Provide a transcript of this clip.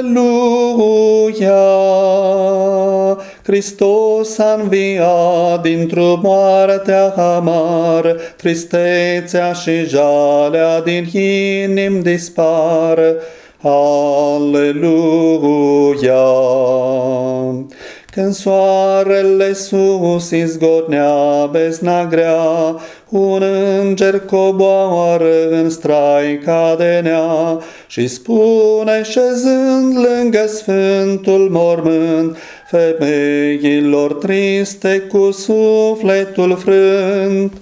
Aleluia! Hristos a înviat dintr-o moartea amar, tristețea și jalea din inim dispar. Aleluia! Când soarele sus izgodnea bezna grea, un înger coboară în straica de nea și spune șezând lângă sfântul mormânt, femeilor triste cu sufletul frânt.